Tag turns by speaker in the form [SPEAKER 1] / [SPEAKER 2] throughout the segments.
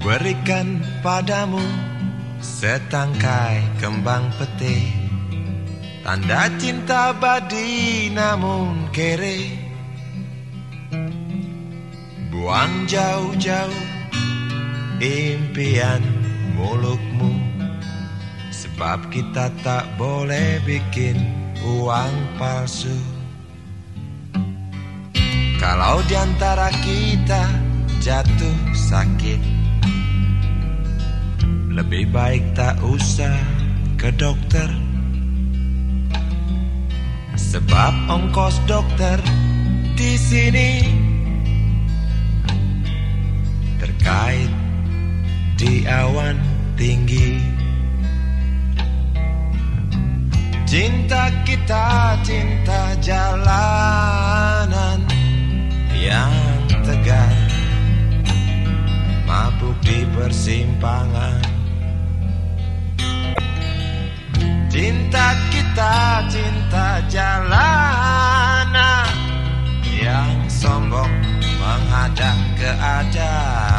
[SPEAKER 1] Berikan padamu setangkai kembang pete Tanda cinta badi namun kere. Buang jauh-jauh impian mulukmu. Sebab kita tak boleh bikin uang palsu. Kalau di antara kita jatuh sakit Lebih baik tak usah ke dokter. Sebab ongkos dokter di sini. Terkait di awan tinggi. Cinta kita cinta jalanan Yang sombong menghadang keadaan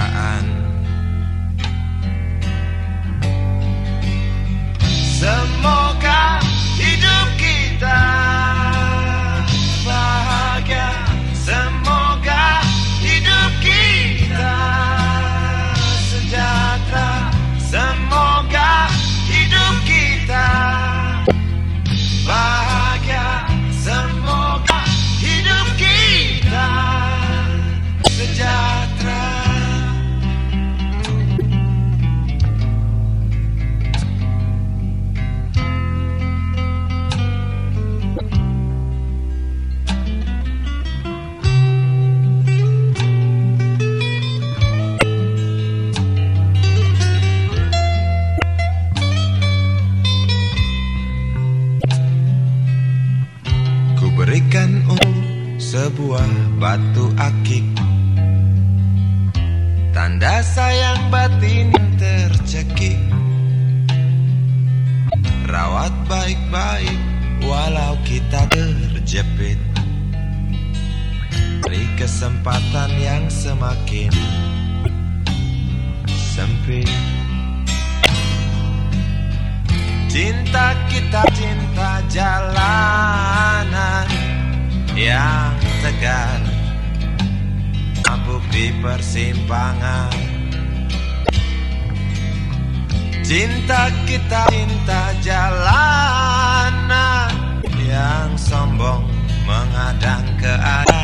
[SPEAKER 1] sebuah batu akik. Tanda sayang batin tercekik. Rawat baik-baik walau kita terjepit. Beri kesempatan yang semakin sempit. Cinta kita cinta jalanan yang tegar. Mabuk di persimpangan. Cinta kita cinta jalanan Yang sombong mengadang keadaan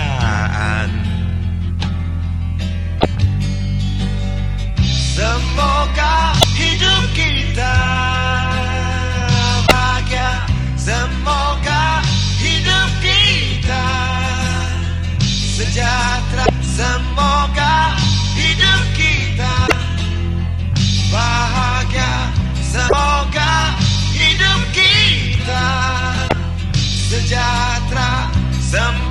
[SPEAKER 1] Some